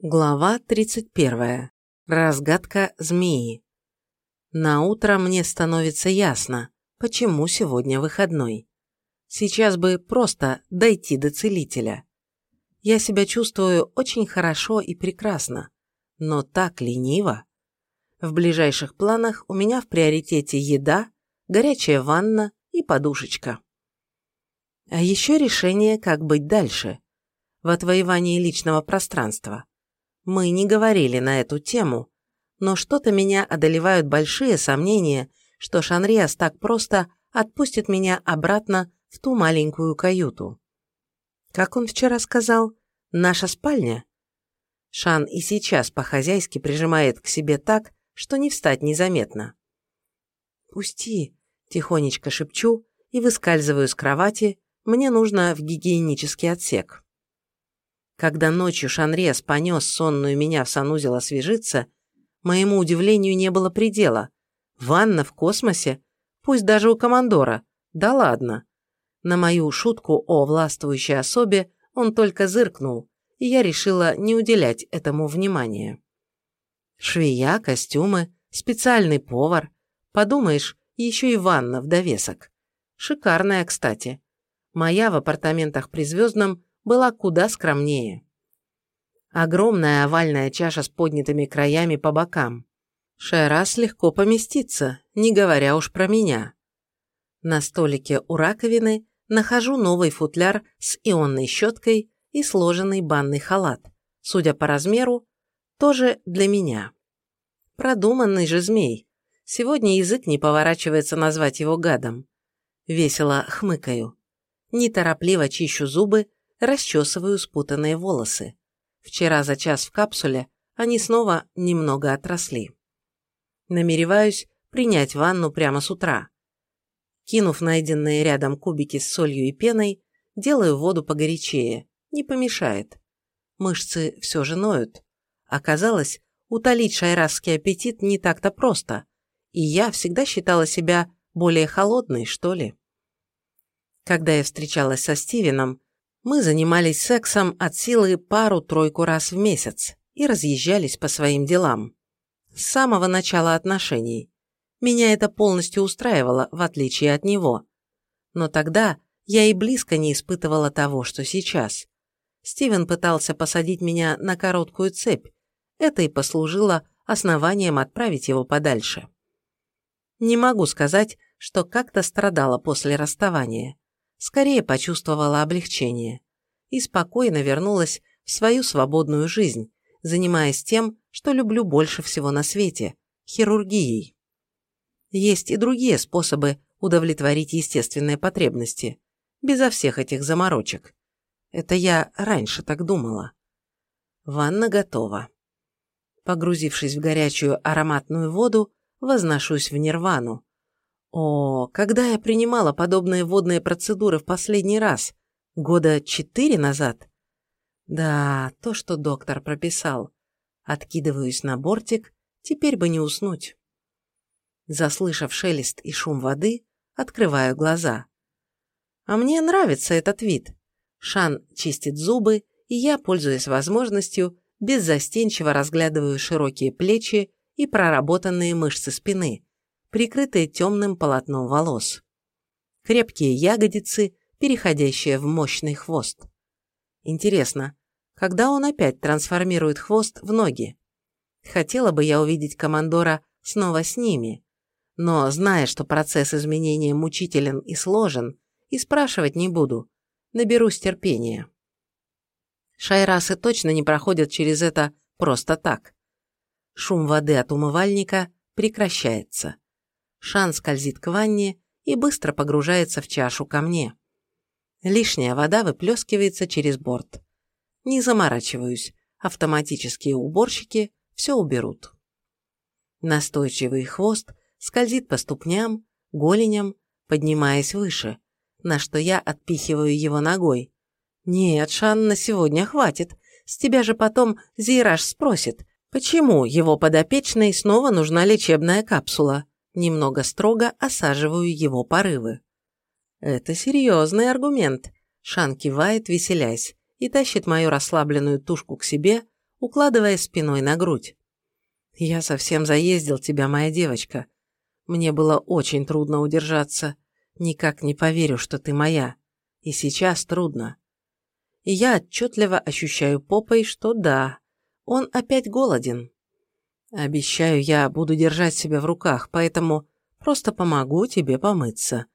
Глава 31. Разгадка змеи. На утро мне становится ясно, почему сегодня выходной. Сейчас бы просто дойти до целителя. Я себя чувствую очень хорошо и прекрасно, но так лениво. В ближайших планах у меня в приоритете еда, горячая ванна и подушечка. А еще решение, как быть дальше. В отвоевании личного пространства. Мы не говорили на эту тему, но что-то меня одолевают большие сомнения, что Шанриас так просто отпустит меня обратно в ту маленькую каюту. Как он вчера сказал, наша спальня? Шан и сейчас по-хозяйски прижимает к себе так, что не встать незаметно. «Пусти», – тихонечко шепчу и выскальзываю с кровати, мне нужно в гигиенический отсек. Когда ночью Шанрес понес сонную меня в санузел освежиться, моему удивлению не было предела. Ванна в космосе? Пусть даже у командора. Да ладно. На мою шутку о властвующей особе он только зыркнул, и я решила не уделять этому внимания. Швея, костюмы, специальный повар. Подумаешь, еще и ванна в довесок. Шикарная, кстати. Моя в апартаментах при Звездном была куда скромнее. Огромная овальная чаша с поднятыми краями по бокам. Шерас легко поместится, не говоря уж про меня. На столике у раковины нахожу новый футляр с ионной щеткой и сложенный банный халат. Судя по размеру, тоже для меня. Продуманный же змей. Сегодня язык не поворачивается назвать его гадом. Весело хмыкаю. Неторопливо чищу зубы расчесываю спутанные волосы. Вчера за час в капсуле они снова немного отросли. Намереваюсь принять ванну прямо с утра. Кинув найденные рядом кубики с солью и пеной, делаю воду погорячее, не помешает. Мышцы все же ноют. Оказалось, утолить шайрасский аппетит не так-то просто, и я всегда считала себя более холодной, что ли. Когда я встречалась со Стивеном, мы занимались сексом от силы пару-тройку раз в месяц и разъезжались по своим делам. С самого начала отношений. Меня это полностью устраивало, в отличие от него. Но тогда я и близко не испытывала того, что сейчас. Стивен пытался посадить меня на короткую цепь. Это и послужило основанием отправить его подальше. Не могу сказать, что как-то страдала после расставания скорее почувствовала облегчение и спокойно вернулась в свою свободную жизнь, занимаясь тем, что люблю больше всего на свете – хирургией. Есть и другие способы удовлетворить естественные потребности, безо всех этих заморочек. Это я раньше так думала. Ванна готова. Погрузившись в горячую ароматную воду, возношусь в нирвану, о, когда я принимала подобные водные процедуры в последний раз? Года четыре назад? Да, то, что доктор прописал. Откидываюсь на бортик, теперь бы не уснуть. Заслышав шелест и шум воды, открываю глаза. А мне нравится этот вид. Шан чистит зубы, и я, пользуясь возможностью, беззастенчиво разглядываю широкие плечи и проработанные мышцы спины, прикрытые темным полотном волос. Крепкие ягодицы, переходящие в мощный хвост. Интересно, когда он опять трансформирует хвост в ноги? Хотела бы я увидеть командора снова с ними, но, зная, что процесс изменения мучителен и сложен, и спрашивать не буду, наберусь терпения. Шайрасы точно не проходят через это просто так. Шум воды от умывальника прекращается. Шан скользит к ванне и быстро погружается в чашу ко мне. Лишняя вода выплескивается через борт. Не заморачиваюсь, автоматические уборщики все уберут. Настойчивый хвост скользит по ступням, голеням, поднимаясь выше, на что я отпихиваю его ногой. «Нет, Шан, на сегодня хватит. С тебя же потом Зираж спросит, почему его подопечной снова нужна лечебная капсула немного строго осаживаю его порывы. Это серьезный аргумент. Шан кивает, веселясь, и тащит мою расслабленную тушку к себе, укладывая спиной на грудь. «Я совсем заездил тебя, моя девочка. Мне было очень трудно удержаться. Никак не поверю, что ты моя. И сейчас трудно. И я отчетливо ощущаю попой, что да, он опять голоден. Обещаю, я буду держать себя в руках, поэтому просто помогу тебе помыться.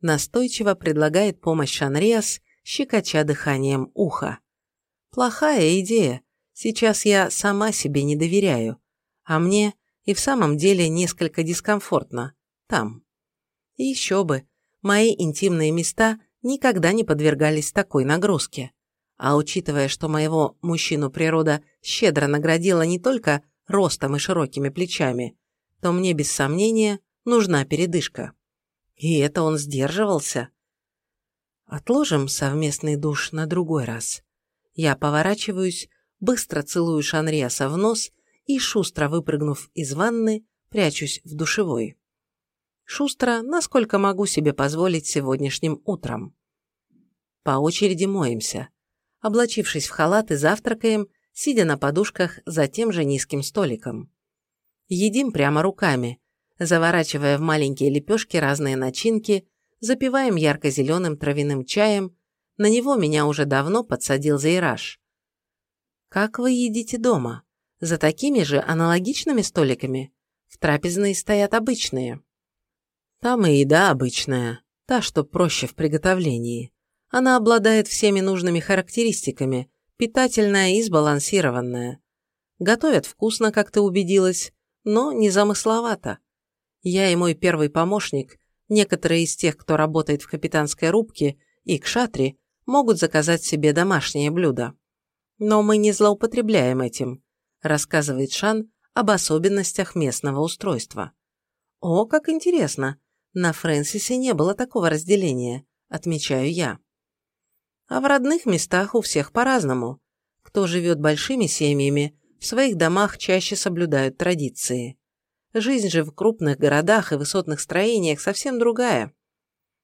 Настойчиво предлагает помощь Шанриас, щекоча дыханием уха. Плохая идея. Сейчас я сама себе не доверяю. А мне и в самом деле несколько дискомфортно. Там. Еще бы, мои интимные места никогда не подвергались такой нагрузке. А учитывая, что моего мужчину природа щедро наградила не только ростом и широкими плечами, то мне без сомнения нужна передышка. И это он сдерживался. Отложим совместный душ на другой раз. Я поворачиваюсь, быстро целую Шанриаса в нос и, шустро выпрыгнув из ванны, прячусь в душевой. Шустро, насколько могу себе позволить сегодняшним утром. По очереди моемся. Облачившись в халат и завтракаем, сидя на подушках за тем же низким столиком. Едим прямо руками, заворачивая в маленькие лепешки разные начинки, запиваем ярко-зеленым травяным чаем, на него меня уже давно подсадил Зайраж. «Как вы едите дома? За такими же аналогичными столиками? В трапезной стоят обычные». «Там и еда обычная, та, что проще в приготовлении. Она обладает всеми нужными характеристиками, питательная и сбалансированная. Готовят вкусно, как ты убедилась, но не замысловато. Я и мой первый помощник, некоторые из тех, кто работает в капитанской рубке и кшатри, могут заказать себе домашнее блюдо. Но мы не злоупотребляем этим, рассказывает Шан об особенностях местного устройства. О, как интересно! На Фрэнсисе не было такого разделения, отмечаю я. А в родных местах у всех по-разному. Кто живет большими семьями, в своих домах чаще соблюдают традиции. Жизнь же в крупных городах и высотных строениях совсем другая.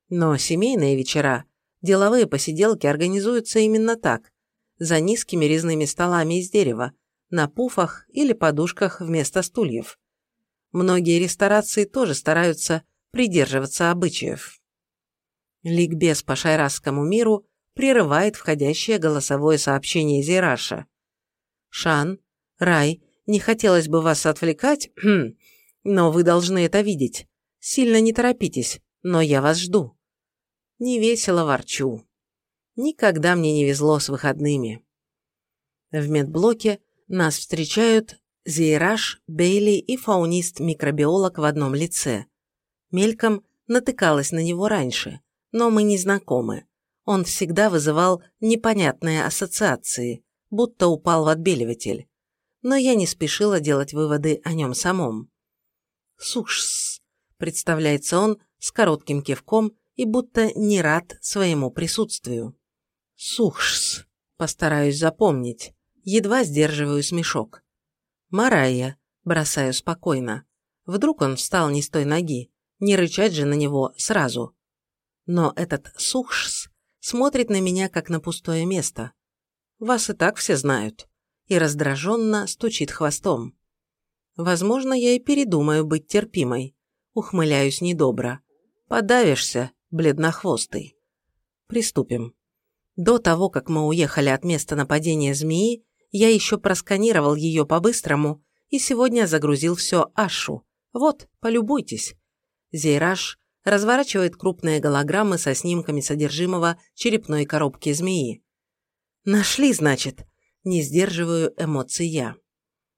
Но семейные вечера, деловые посиделки организуются именно так, за низкими резными столами из дерева, на пуфах или подушках вместо стульев. Многие ресторации тоже стараются придерживаться обычаев. Ликбез по шайрасскому миру прерывает входящее голосовое сообщение Зираша. «Шан, Рай, не хотелось бы вас отвлекать, но вы должны это видеть. Сильно не торопитесь, но я вас жду. Невесело ворчу. Никогда мне не везло с выходными. В медблоке нас встречают Зейраж, Бейли и фаунист-микробиолог в одном лице. Мельком натыкалась на него раньше, но мы не знакомы. Он всегда вызывал непонятные ассоциации, будто упал в отбеливатель. Но я не спешила делать выводы о нем самом. «Сушс», – представляется он с коротким кивком и будто не рад своему присутствию. «Сухшс», – постараюсь запомнить, едва сдерживаю смешок. «Марайя», – бросаю спокойно. Вдруг он встал не с той ноги, не рычать же на него сразу. Но этот Сухшс смотрит на меня, как на пустое место. Вас и так все знают. И раздраженно стучит хвостом. Возможно, я и передумаю быть терпимой. Ухмыляюсь недобро. Подавишься, бледнохвостый. Приступим. До того, как мы уехали от места нападения змеи, я еще просканировал ее по-быстрому и сегодня загрузил все Ашу. Вот, полюбуйтесь. Зейраж разворачивает крупные голограммы со снимками содержимого черепной коробки змеи. «Нашли, значит?» Не сдерживаю эмоций я.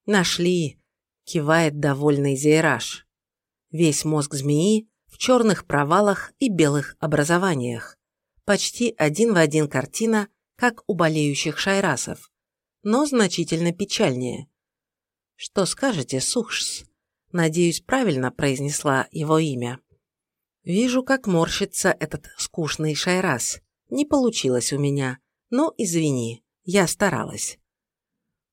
«Нашли кивает довольный Зейраж. Весь мозг змеи в черных провалах и белых образованиях. Почти один в один картина, как у болеющих шайрасов, но значительно печальнее. «Что скажете, Сухшс?» Надеюсь, правильно произнесла его имя. Вижу, как морщится этот скучный шайрас. Не получилось у меня, но извини, я старалась.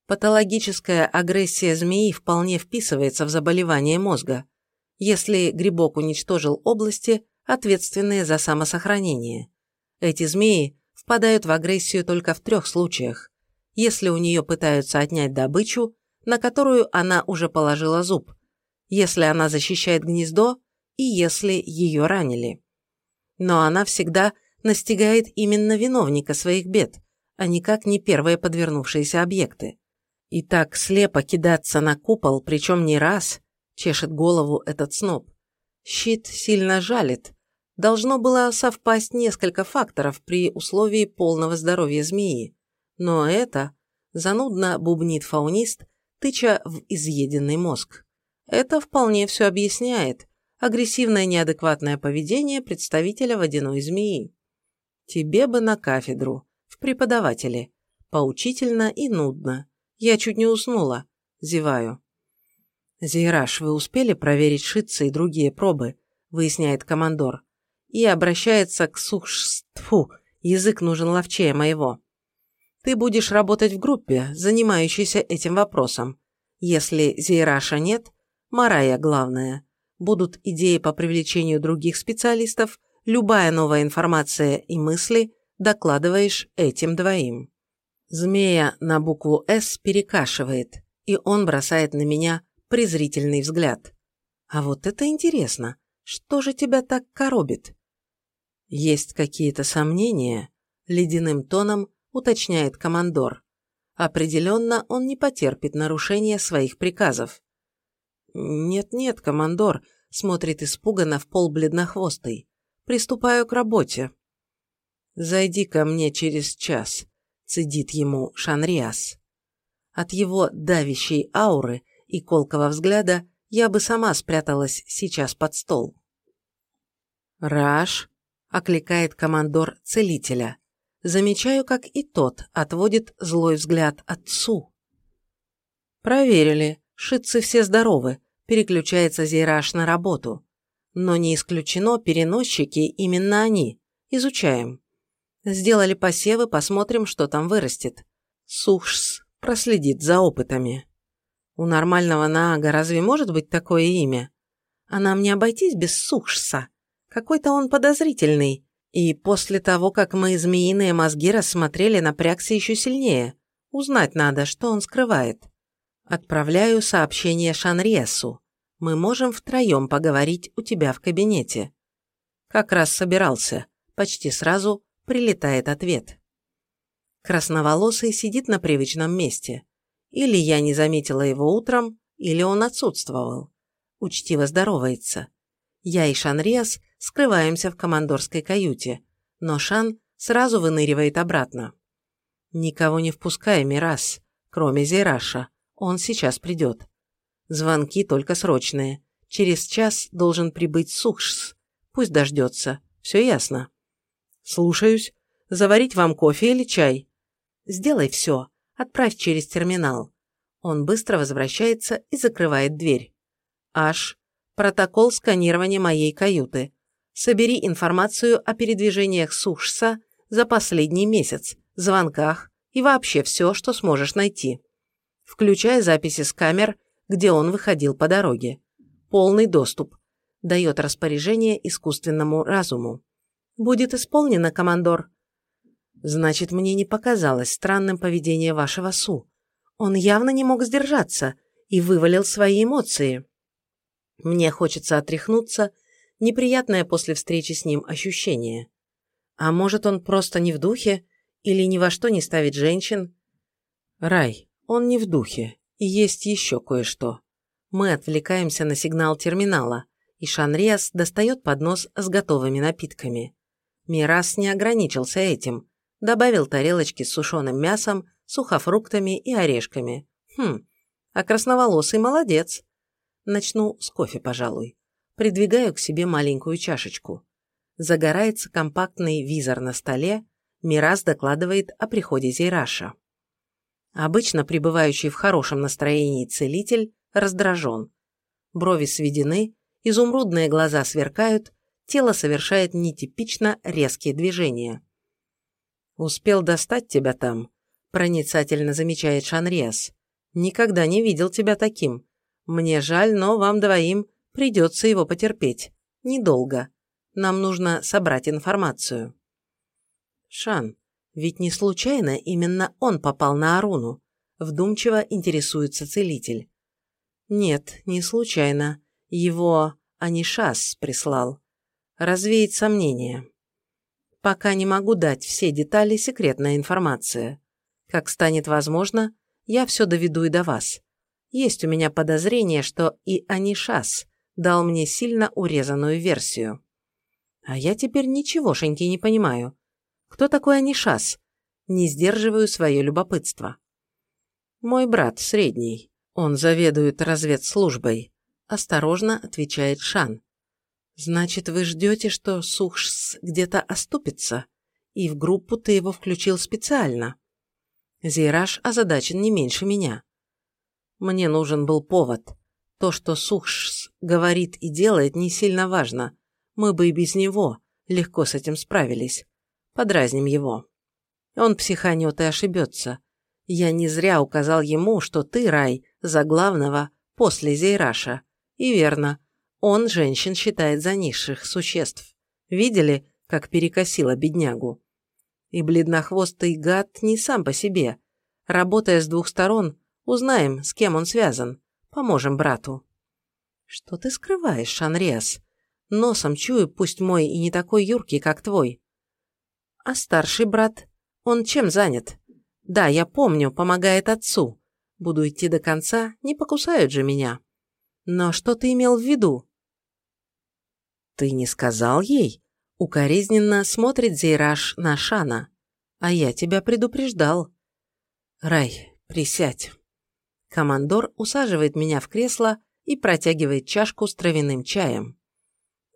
Патологическая агрессия змеи вполне вписывается в заболевание мозга, если грибок уничтожил области, ответственные за самосохранение. Эти змеи впадают в агрессию только в трех случаях. если у нее пытаются отнять добычу, на которую она уже положила зуб, если она защищает гнездо и если ее ранили. Но она всегда настигает именно виновника своих бед, а никак не первые подвернувшиеся объекты. И так слепо кидаться на купол, причем не раз, чешет голову этот сноб. Щит сильно жалит. Должно было совпасть несколько факторов при условии полного здоровья змеи. Но это занудно бубнит фаунист, тыча в изъеденный мозг. Это вполне все объясняет. Агрессивное неадекватное поведение представителя водяной змеи. Тебе бы на кафедру, в преподаватели. Поучительно и нудно. Я чуть не уснула. Зеваю. «Зейраж, вы успели проверить шитцы и другие пробы?» – выясняет командор. И обращается к сухштфу, язык нужен ловчее моего. «Ты будешь работать в группе, занимающейся этим вопросом. Если Зейраша нет, Марая главная. Будут идеи по привлечению других специалистов, любая новая информация и мысли докладываешь этим двоим». Змея на букву «С» перекашивает, и он бросает на меня презрительный взгляд. «А вот это интересно. Что же тебя так коробит?» «Есть какие-то сомнения?» – ледяным тоном уточняет командор. Определенно он не потерпит нарушения своих приказов. «Нет-нет, командор», – смотрит испуганно в пол бледнохвостый. «Приступаю к работе». «Зайди ко мне через час», – цедит ему Шанриас. От его давящей ауры и колкого взгляда я бы сама спряталась сейчас под стол. «Раш», – окликает командор целителя. Замечаю, как и тот отводит злой взгляд отцу. «Проверили. Шитцы все здоровы», – переключается Зейраш на работу. «Но не исключено переносчики именно они. Изучаем». Сделали посевы, посмотрим, что там вырастет. Сухшс проследит за опытами. У нормального Наага разве может быть такое имя? А нам не обойтись без Сухшса. Какой-то он подозрительный. И после того, как мы змеиные мозги рассмотрели, напрягся еще сильнее. Узнать надо, что он скрывает. Отправляю сообщение Шанриесу. Мы можем втроем поговорить у тебя в кабинете. Как раз собирался. Почти сразу прилетает ответ. Красноволосый сидит на привычном месте. Или я не заметила его утром, или он отсутствовал. Учтиво здоровается. Я и Шанриас скрываемся в командорской каюте, но Шан сразу выныривает обратно. Никого не впускай, Мирас, кроме Зейраша. Он сейчас придет. Звонки только срочные. Через час должен прибыть Сухшс. Пусть дождется. Все ясно. «Слушаюсь. Заварить вам кофе или чай?» «Сделай все. Отправь через терминал». Он быстро возвращается и закрывает дверь. «Аш, протокол сканирования моей каюты. Собери информацию о передвижениях Сушса за последний месяц, звонках и вообще все, что сможешь найти. Включая записи с камер, где он выходил по дороге. Полный доступ. Дает распоряжение искусственному разуму. «Будет исполнено, командор». «Значит, мне не показалось странным поведение вашего Су. Он явно не мог сдержаться и вывалил свои эмоции. Мне хочется отряхнуться, неприятное после встречи с ним ощущение. А может, он просто не в духе или ни во что не ставит женщин?» «Рай, он не в духе, и есть еще кое-что. Мы отвлекаемся на сигнал терминала, и Шанриас достает поднос с готовыми напитками. Мирас не ограничился этим. Добавил тарелочки с сушеным мясом, сухофруктами и орешками. Хм, а красноволосый молодец. Начну с кофе, пожалуй. Придвигаю к себе маленькую чашечку. Загорается компактный визор на столе, Мирас докладывает о приходе Зейраша. Обычно пребывающий в хорошем настроении целитель раздражен. Брови сведены, изумрудные глаза сверкают, тело совершает нетипично резкие движения. «Успел достать тебя там», – проницательно замечает Шанриас. «Никогда не видел тебя таким. Мне жаль, но вам двоим придется его потерпеть. Недолго. Нам нужно собрать информацию». «Шан, Ведь не случайно именно он попал на Аруну. Вдумчиво интересуется целитель. Нет, не случайно. Его Анишас прислал. Развеять сомнения. Пока не могу дать все детали, секретная информация. Как станет возможно, я все доведу и до вас. Есть у меня подозрение, что и Анишас дал мне сильно урезанную версию. А я теперь ничегошеньки не понимаю. Кто такой Анишас? Не сдерживаю свое любопытство. Мой брат средний. Он заведует разведслужбой. Осторожно отвечает Шан. Значит, вы ждете, что Сухшс где-то оступится? И в группу ты его включил специально. Зейраж озадачен не меньше меня. Мне нужен был повод. То, что Сухшс говорит и делает, не сильно важно. Мы бы и без него легко с этим справились. Подразним его. Он психанет и ошибется. Я не зря указал ему, что ты, Рай, за главного после Зейраша. И верно, он женщин считает за низших существ. Видели, как перекосила беднягу? И бледнохвостый гад не сам по себе. Работая с двух сторон, узнаем, с кем он связан. Поможем брату. Что ты скрываешь, Шанриас? Носом чую, пусть мой и не такой юркий, как твой. А старший брат? Он чем занят? Да, я помню, помогает отцу. Буду идти до конца, не покусают же меня. Но что ты имел в виду? Ты не сказал ей? Укоризненно смотрит Зейраж на Шана. А я тебя предупреждал. Рай, присядь. Командор усаживает меня в кресло и протягивает чашку с травяным чаем.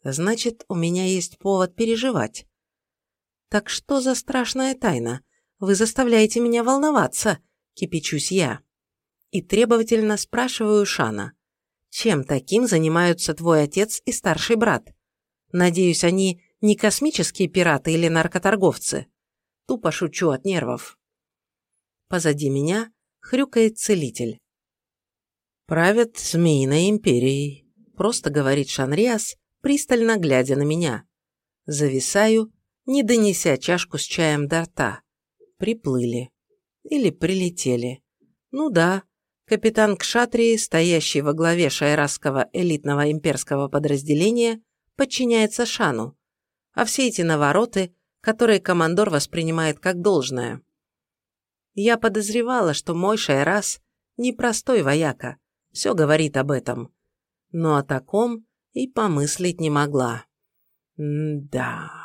Значит, у меня есть повод переживать. Так что за страшная тайна? Вы заставляете меня волноваться, кипячусь я. И требовательно спрашиваю Шана. Чем таким занимаются твой отец и старший брат? Надеюсь, они не космические пираты или наркоторговцы. Тупо шучу от нервов. Позади меня хрюкает целитель. «Правят Змеиной империей», – просто говорит Шанриас, пристально глядя на меня. Зависаю, не донеся чашку с чаем до рта. Приплыли. Или прилетели. Ну да, капитан Кшатрии, стоящий во главе шайрасского элитного имперского подразделения, подчиняется Шану, а все эти навороты, которые командор воспринимает как должное. Я подозревала, что мой Шайрас – непростой вояка, все говорит об этом. Но о таком и помыслить не могла. М-да.